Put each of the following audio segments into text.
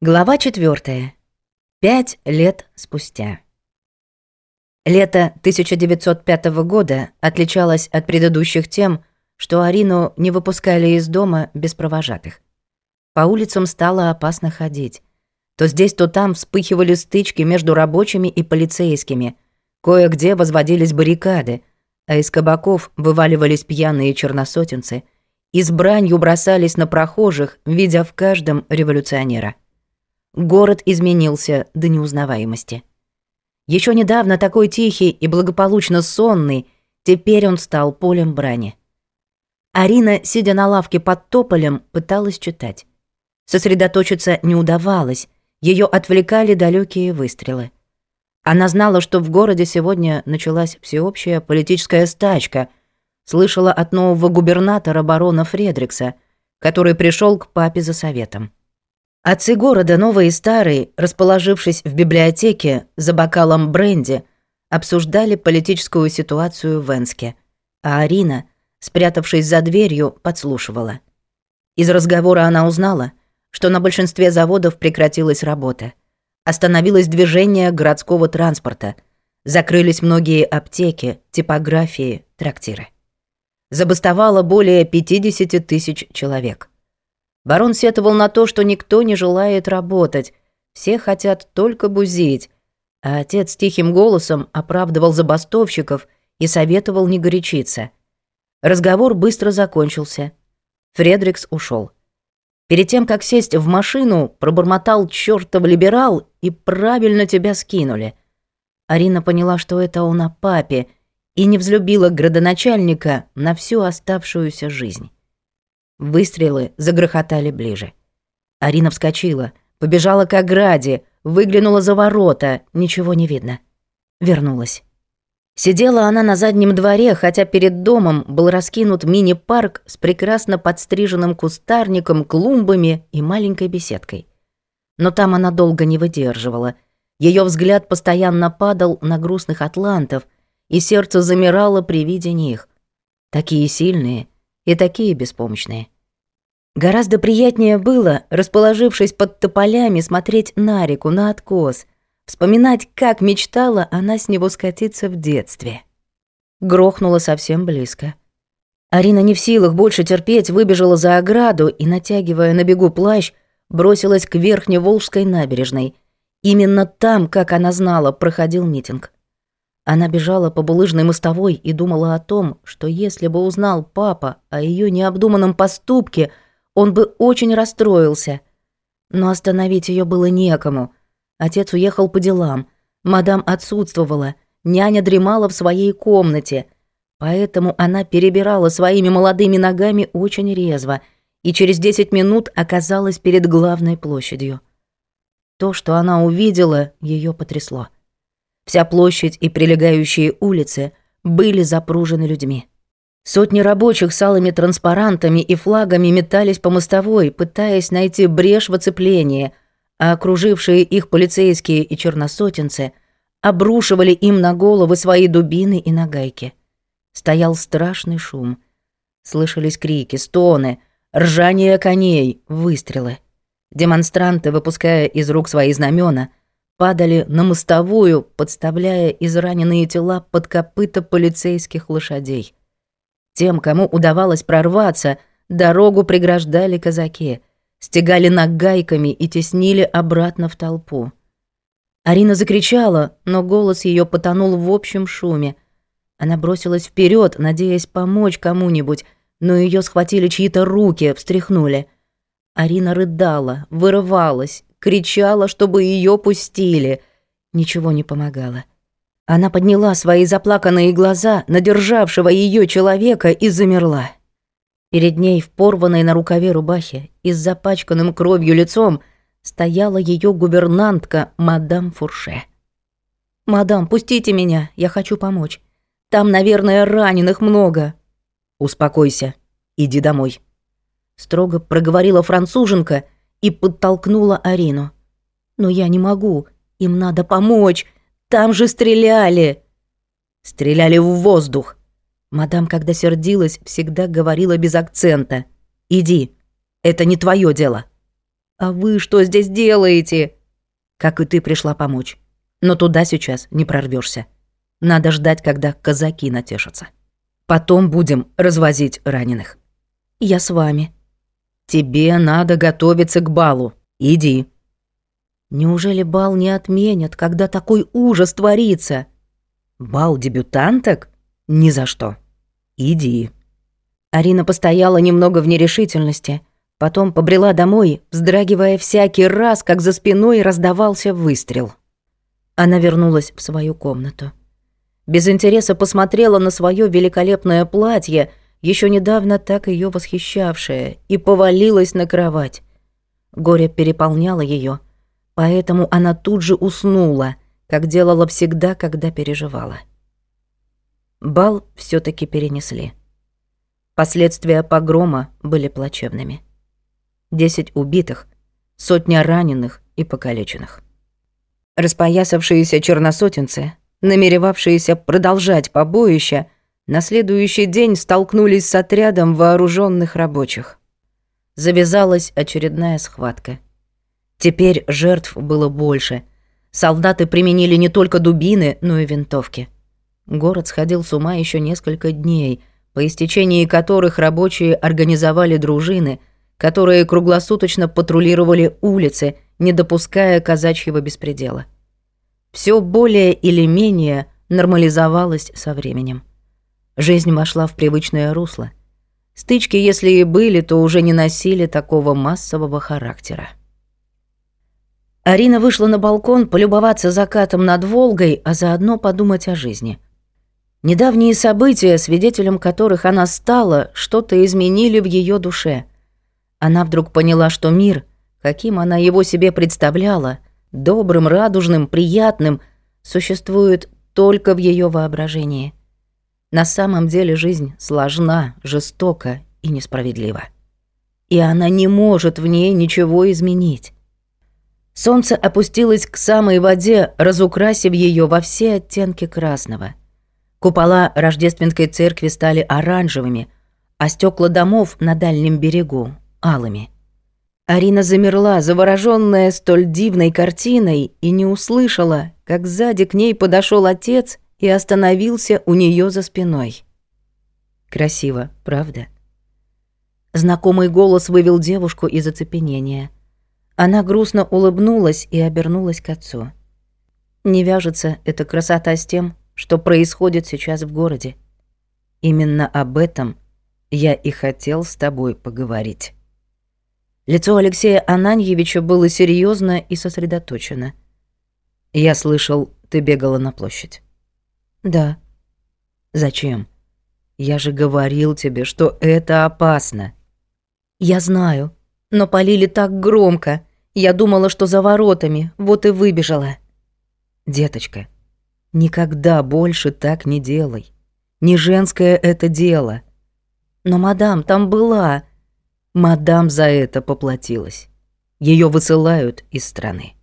Глава 4. Пять лет спустя. Лето 1905 года отличалось от предыдущих тем, что Арину не выпускали из дома без провожатых. По улицам стало опасно ходить. То здесь, то там вспыхивали стычки между рабочими и полицейскими. Кое-где возводились баррикады, а из кабаков вываливались пьяные черносотенцы и с бранью бросались на прохожих, видя в каждом революционера. Город изменился до неузнаваемости. Еще недавно такой тихий и благополучно сонный, теперь он стал полем брани. Арина, сидя на лавке под тополем, пыталась читать. Сосредоточиться не удавалось, ее отвлекали далекие выстрелы. Она знала, что в городе сегодня началась всеобщая политическая стачка, слышала от нового губернатора барона Фредрикса, который пришел к папе за советом. Отцы города Новый и Старый, расположившись в библиотеке за бокалом бренди, обсуждали политическую ситуацию в Энске, а Арина, спрятавшись за дверью, подслушивала. Из разговора она узнала, что на большинстве заводов прекратилась работа, остановилось движение городского транспорта, закрылись многие аптеки, типографии, трактиры. Забастовало более 50 тысяч человек – Барон сетовал на то, что никто не желает работать. Все хотят только бузить. А отец тихим голосом оправдывал забастовщиков и советовал не горячиться. Разговор быстро закончился. Фредрикс ушел. Перед тем, как сесть в машину, пробормотал чертов либерал и правильно тебя скинули. Арина поняла, что это он о папе, и не взлюбила градоначальника на всю оставшуюся жизнь. Выстрелы загрохотали ближе. Арина вскочила, побежала к ограде, выглянула за ворота, ничего не видно. Вернулась. Сидела она на заднем дворе, хотя перед домом был раскинут мини-парк с прекрасно подстриженным кустарником, клумбами и маленькой беседкой. Но там она долго не выдерживала. Ее взгляд постоянно падал на грустных атлантов, и сердце замирало при виде них. Такие сильные — и такие беспомощные. Гораздо приятнее было, расположившись под тополями, смотреть на реку, на откос, вспоминать, как мечтала она с него скатиться в детстве. Грохнула совсем близко. Арина не в силах больше терпеть, выбежала за ограду и, натягивая на бегу плащ, бросилась к верхней верхневолжской набережной. Именно там, как она знала, проходил митинг. Она бежала по булыжной мостовой и думала о том, что если бы узнал папа о ее необдуманном поступке, он бы очень расстроился. Но остановить ее было некому. Отец уехал по делам, мадам отсутствовала, няня дремала в своей комнате. Поэтому она перебирала своими молодыми ногами очень резво и через 10 минут оказалась перед главной площадью. То, что она увидела, ее потрясло. Вся площадь и прилегающие улицы были запружены людьми. Сотни рабочих с алыми транспарантами и флагами метались по мостовой, пытаясь найти брешь в оцеплении, а окружившие их полицейские и черносотенцы обрушивали им на головы свои дубины и нагайки. Стоял страшный шум. Слышались крики, стоны, ржание коней, выстрелы. Демонстранты, выпуская из рук свои знамена, падали на мостовую, подставляя израненные тела под копыта полицейских лошадей. Тем, кому удавалось прорваться, дорогу преграждали казаки, стегали нагайками и теснили обратно в толпу. Арина закричала, но голос ее потонул в общем шуме. Она бросилась вперед, надеясь помочь кому-нибудь, но ее схватили чьи-то руки, встряхнули. Арина рыдала, вырывалась, кричала, чтобы ее пустили. Ничего не помогало. Она подняла свои заплаканные глаза на державшего ее человека и замерла. Перед ней в порванной на рукаве рубахе и с запачканным кровью лицом стояла ее губернантка мадам Фурше. «Мадам, пустите меня, я хочу помочь. Там, наверное, раненых много». «Успокойся, иди домой», — строго проговорила француженка — и подтолкнула Арину. «Но я не могу. Им надо помочь. Там же стреляли!» «Стреляли в воздух!» Мадам, когда сердилась, всегда говорила без акцента. «Иди. Это не твое дело». «А вы что здесь делаете?» «Как и ты пришла помочь. Но туда сейчас не прорвешься. Надо ждать, когда казаки натешатся. Потом будем развозить раненых». «Я с вами», «Тебе надо готовиться к балу. Иди». «Неужели бал не отменят, когда такой ужас творится?» «Бал дебютанток? Ни за что. Иди». Арина постояла немного в нерешительности, потом побрела домой, вздрагивая всякий раз, как за спиной раздавался выстрел. Она вернулась в свою комнату. Без интереса посмотрела на свое великолепное платье, еще недавно так ее восхищавшая, и повалилась на кровать. Горе переполняло ее, поэтому она тут же уснула, как делала всегда, когда переживала. Бал все таки перенесли. Последствия погрома были плачевными. Десять убитых, сотня раненых и покалеченных. Распоясавшиеся черносотенцы, намеревавшиеся продолжать побоище – на следующий день столкнулись с отрядом вооруженных рабочих. Завязалась очередная схватка. Теперь жертв было больше. Солдаты применили не только дубины, но и винтовки. Город сходил с ума еще несколько дней, по истечении которых рабочие организовали дружины, которые круглосуточно патрулировали улицы, не допуская казачьего беспредела. Все более или менее нормализовалось со временем. Жизнь вошла в привычное русло. Стычки, если и были, то уже не носили такого массового характера. Арина вышла на балкон полюбоваться закатом над Волгой, а заодно подумать о жизни. Недавние события, свидетелем которых она стала, что-то изменили в ее душе. Она вдруг поняла, что мир, каким она его себе представляла, добрым, радужным, приятным, существует только в ее воображении. На самом деле жизнь сложна, жестока и несправедлива. И она не может в ней ничего изменить. Солнце опустилось к самой воде, разукрасив ее во все оттенки красного. Купола рождественской церкви стали оранжевыми, а стекла домов на дальнем берегу — алыми. Арина замерла, завороженная столь дивной картиной, и не услышала, как сзади к ней подошел отец — и остановился у нее за спиной. Красиво, правда? Знакомый голос вывел девушку из оцепенения. Она грустно улыбнулась и обернулась к отцу. Не вяжется эта красота с тем, что происходит сейчас в городе. Именно об этом я и хотел с тобой поговорить. Лицо Алексея Ананьевича было серьезно и сосредоточено. Я слышал, ты бегала на площадь. Да. Зачем? Я же говорил тебе, что это опасно. Я знаю, но полили так громко. Я думала, что за воротами, вот и выбежала. Деточка, никогда больше так не делай. Не женское это дело. Но мадам там была. Мадам за это поплатилась. Ее высылают из страны.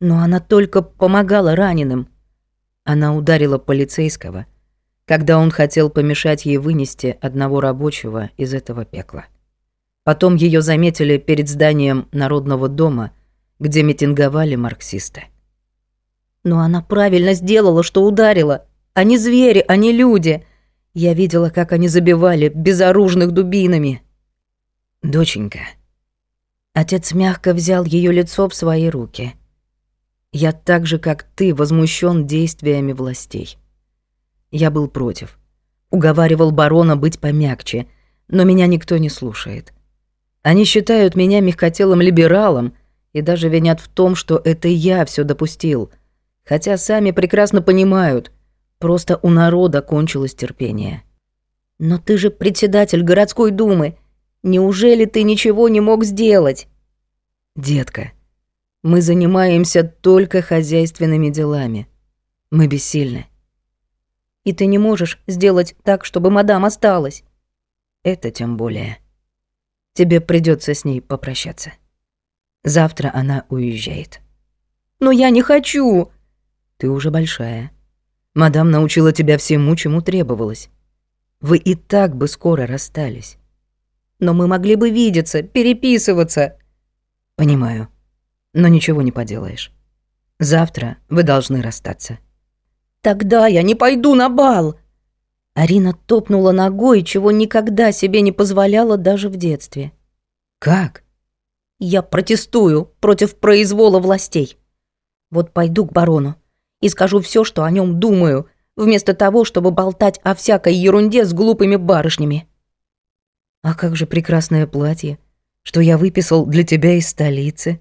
Но она только помогала раненым. Она ударила полицейского, когда он хотел помешать ей вынести одного рабочего из этого пекла. Потом ее заметили перед зданием Народного дома, где митинговали марксисты. «Но она правильно сделала, что ударила. Они звери, они люди. Я видела, как они забивали безоружных дубинами». «Доченька». Отец мягко взял ее лицо в свои руки – я так же, как ты, возмущен действиями властей. Я был против. Уговаривал барона быть помягче, но меня никто не слушает. Они считают меня мягкотелым либералом и даже винят в том, что это я все допустил. Хотя сами прекрасно понимают, просто у народа кончилось терпение. Но ты же председатель городской думы. Неужели ты ничего не мог сделать? Детка, — мы занимаемся только хозяйственными делами. Мы бессильны. И ты не можешь сделать так, чтобы мадам осталась. Это тем более. Тебе придется с ней попрощаться. Завтра она уезжает. Но я не хочу. Ты уже большая. Мадам научила тебя всему, чему требовалось. Вы и так бы скоро расстались. Но мы могли бы видеться, переписываться. Понимаю но ничего не поделаешь. Завтра вы должны расстаться». «Тогда я не пойду на бал!» Арина топнула ногой, чего никогда себе не позволяла даже в детстве. «Как?» «Я протестую против произвола властей. Вот пойду к барону и скажу все, что о нем думаю, вместо того, чтобы болтать о всякой ерунде с глупыми барышнями». «А как же прекрасное платье, что я выписал для тебя из столицы?»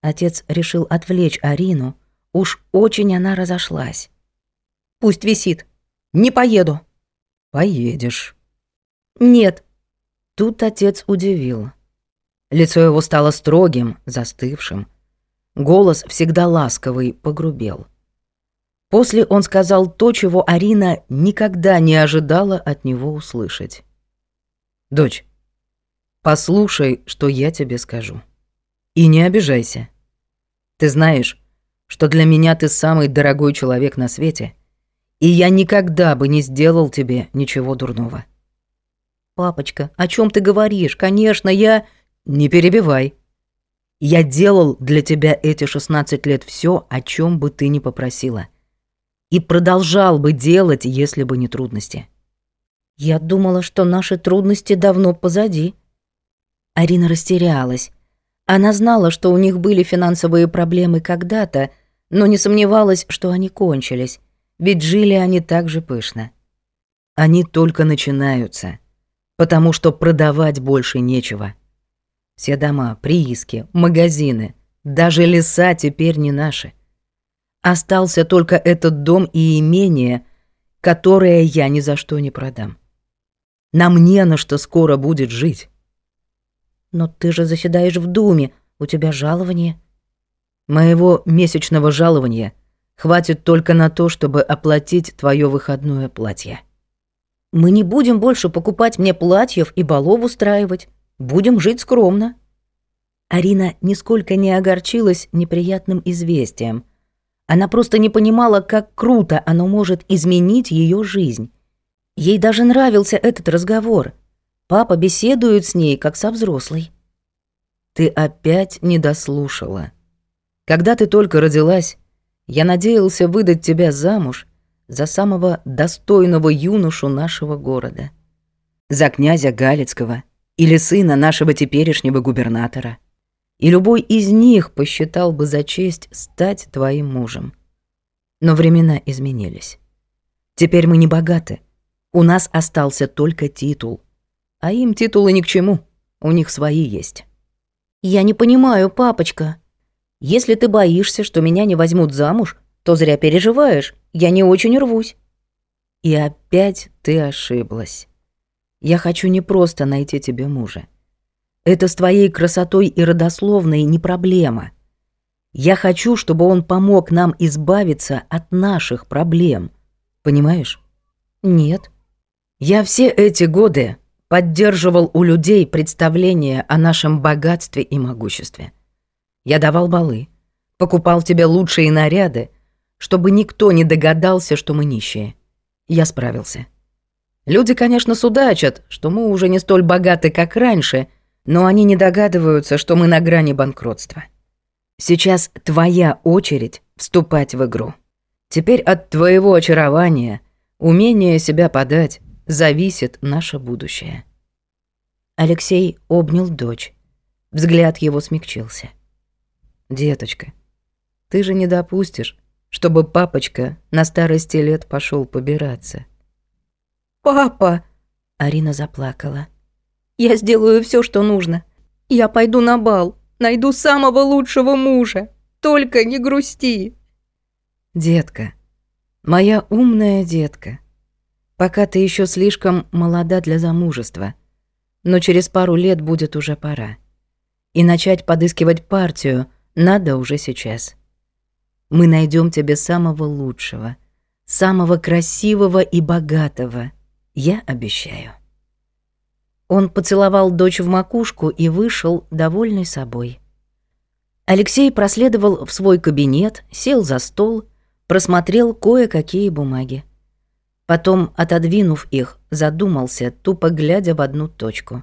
Отец решил отвлечь Арину. Уж очень она разошлась. «Пусть висит. Не поеду». «Поедешь». «Нет». Тут отец удивил. Лицо его стало строгим, застывшим. Голос, всегда ласковый, погрубел. После он сказал то, чего Арина никогда не ожидала от него услышать. «Дочь, послушай, что я тебе скажу». И не обижайся. Ты знаешь, что для меня ты самый дорогой человек на свете, и я никогда бы не сделал тебе ничего дурного. Папочка, о чем ты говоришь? Конечно, я... Не перебивай. Я делал для тебя эти 16 лет все, о чем бы ты ни попросила. И продолжал бы делать, если бы не трудности. Я думала, что наши трудности давно позади. Арина растерялась. Она знала, что у них были финансовые проблемы когда-то, но не сомневалась, что они кончились, ведь жили они так же пышно. Они только начинаются, потому что продавать больше нечего. Все дома, прииски, магазины, даже леса теперь не наши. Остался только этот дом и имение, которое я ни за что не продам. На мне, на что скоро будет жить. Но ты же заседаешь в Думе, у тебя жалование. Моего месячного жалования хватит только на то, чтобы оплатить твое выходное платье. Мы не будем больше покупать мне платьев и балов устраивать. Будем жить скромно. Арина нисколько не огорчилась неприятным известием. Она просто не понимала, как круто оно может изменить ее жизнь. Ей даже нравился этот разговор — Папа беседует с ней, как со взрослой. Ты опять не дослушала. Когда ты только родилась, я надеялся выдать тебя замуж за самого достойного юношу нашего города. За князя Галицкого или сына нашего теперешнего губернатора. И любой из них посчитал бы за честь стать твоим мужем. Но времена изменились. Теперь мы не богаты. У нас остался только титул. А им титулы ни к чему, у них свои есть. Я не понимаю, папочка. Если ты боишься, что меня не возьмут замуж, то зря переживаешь, я не очень рвусь. И опять ты ошиблась. Я хочу не просто найти тебе мужа. Это с твоей красотой и родословной не проблема. Я хочу, чтобы он помог нам избавиться от наших проблем. Понимаешь? Нет. Я все эти годы поддерживал у людей представление о нашем богатстве и могуществе. Я давал балы, покупал тебе лучшие наряды, чтобы никто не догадался, что мы нищие. Я справился. Люди, конечно, судачат, что мы уже не столь богаты, как раньше, но они не догадываются, что мы на грани банкротства. Сейчас твоя очередь вступать в игру. Теперь от твоего очарования, умения себя подать, зависит наше будущее. Алексей обнял дочь. Взгляд его смягчился. «Деточка, ты же не допустишь, чтобы папочка на старости лет пошел побираться». «Папа!» — Арина заплакала. «Я сделаю все, что нужно. Я пойду на бал, найду самого лучшего мужа. Только не грусти!» «Детка, моя умная детка», Пока ты еще слишком молода для замужества. Но через пару лет будет уже пора. И начать подыскивать партию надо уже сейчас. Мы найдем тебе самого лучшего, самого красивого и богатого. Я обещаю. Он поцеловал дочь в макушку и вышел, довольный собой. Алексей проследовал в свой кабинет, сел за стол, просмотрел кое-какие бумаги. Потом, отодвинув их, задумался, тупо глядя в одну точку.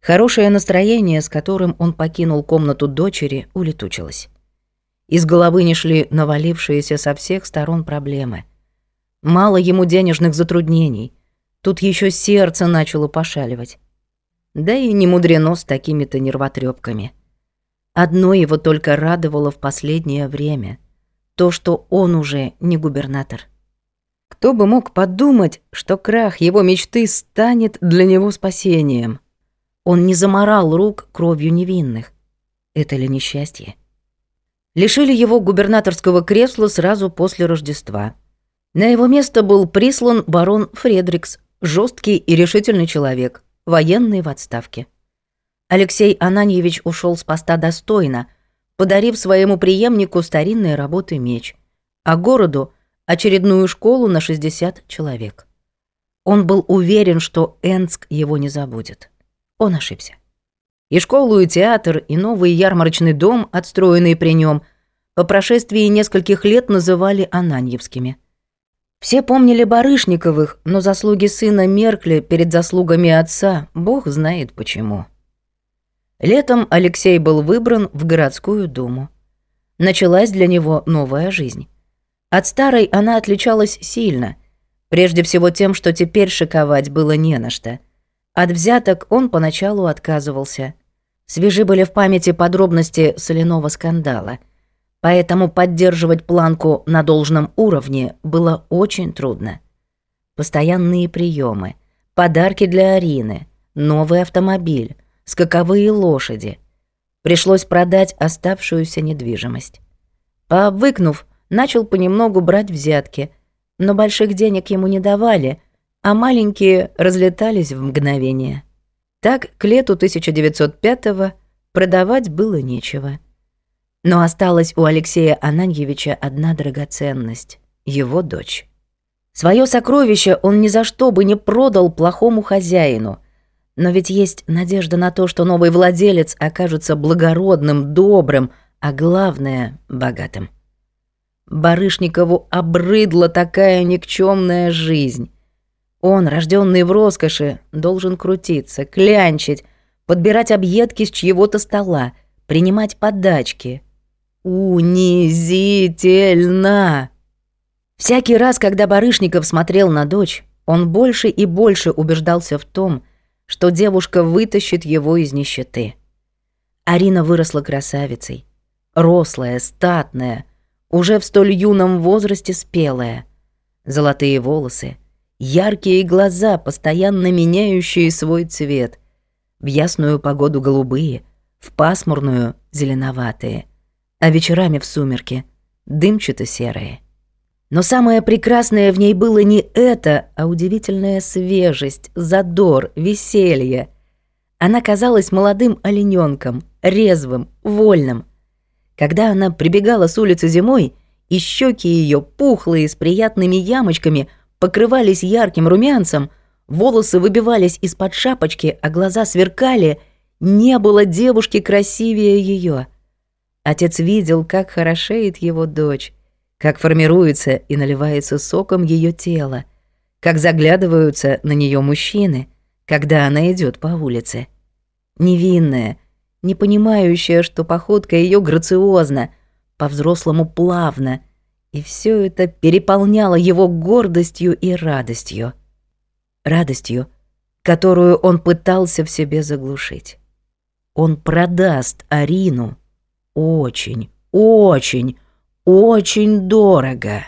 Хорошее настроение, с которым он покинул комнату дочери, улетучилось. Из головы не шли навалившиеся со всех сторон проблемы. Мало ему денежных затруднений. Тут еще сердце начало пошаливать. Да и не мудрено с такими-то нервотрепками. Одно его только радовало в последнее время. То, что он уже не губернатор. Кто бы мог подумать, что крах его мечты станет для него спасением? Он не заморал рук кровью невинных. Это ли несчастье? Лишили его губернаторского кресла сразу после Рождества. На его место был прислан барон Фредрикс, жесткий и решительный человек, военный в отставке. Алексей Ананьевич ушел с поста достойно, подарив своему преемнику старинные работы меч, а городу очередную школу на 60 человек. Он был уверен, что Энск его не забудет. Он ошибся. И школу, и театр, и новый ярмарочный дом, отстроенный при нем, по прошествии нескольких лет называли Ананьевскими. Все помнили Барышниковых, но заслуги сына меркли перед заслугами отца, бог знает почему. Летом Алексей был выбран в городскую думу. Началась для него новая жизнь. От старой она отличалась сильно, прежде всего тем, что теперь шиковать было не на что. От взяток он поначалу отказывался. Свежи были в памяти подробности соляного скандала, поэтому поддерживать планку на должном уровне было очень трудно. Постоянные приемы, подарки для Арины, новый автомобиль, скаковые лошади. Пришлось продать оставшуюся недвижимость. Пообвыкнув, начал понемногу брать взятки, но больших денег ему не давали, а маленькие разлетались в мгновение. Так к лету 1905 продавать было нечего. Но осталась у Алексея Ананьевича одна драгоценность — его дочь. Своё сокровище он ни за что бы не продал плохому хозяину. Но ведь есть надежда на то, что новый владелец окажется благородным, добрым, а главное — богатым. Барышникову обрыдла такая никчемная жизнь. Он, рожденный в роскоши, должен крутиться, клянчить, подбирать объедки с чьего-то стола, принимать подачки. Унизительно! Всякий раз, когда Барышников смотрел на дочь, он больше и больше убеждался в том, что девушка вытащит его из нищеты. Арина выросла красавицей. Рослая, статная — уже в столь юном возрасте спелая. Золотые волосы, яркие глаза, постоянно меняющие свой цвет, в ясную погоду голубые, в пасмурную — зеленоватые, а вечерами в сумерке — дымчато-серые. Но самое прекрасное в ней было не это, а удивительная свежесть, задор, веселье. Она казалась молодым олененком, резвым, вольным — когда она прибегала с улицы зимой, и щеки ее пухлые с приятными ямочками покрывались ярким румянцем, волосы выбивались из-под шапочки, а глаза сверкали, не было девушки красивее ее. Отец видел, как хорошеет его дочь, как формируется и наливается соком ее тело, как заглядываются на нее мужчины, когда она идет по улице. Невинная, не понимающая, что походка ее грациозна, по-взрослому плавно, и все это переполняло его гордостью и радостью. Радостью, которую он пытался в себе заглушить. Он продаст Арину очень, очень, очень дорого.